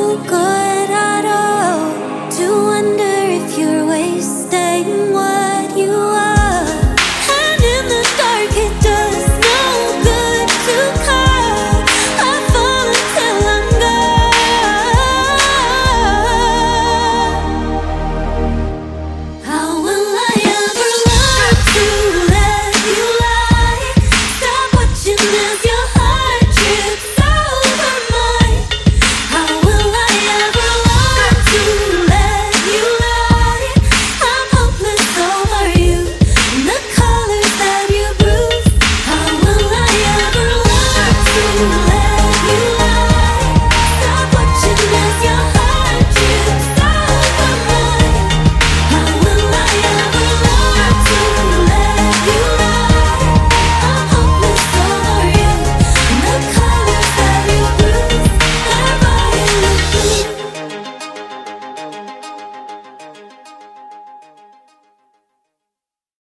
good.